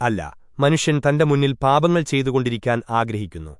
അല്ല മനുഷ്യൻ തന്റെ മുന്നിൽ പാപങ്ങൾ ചെയ്തുകൊണ്ടിരിക്കാൻ ആഗ്രഹിക്കുന്നു.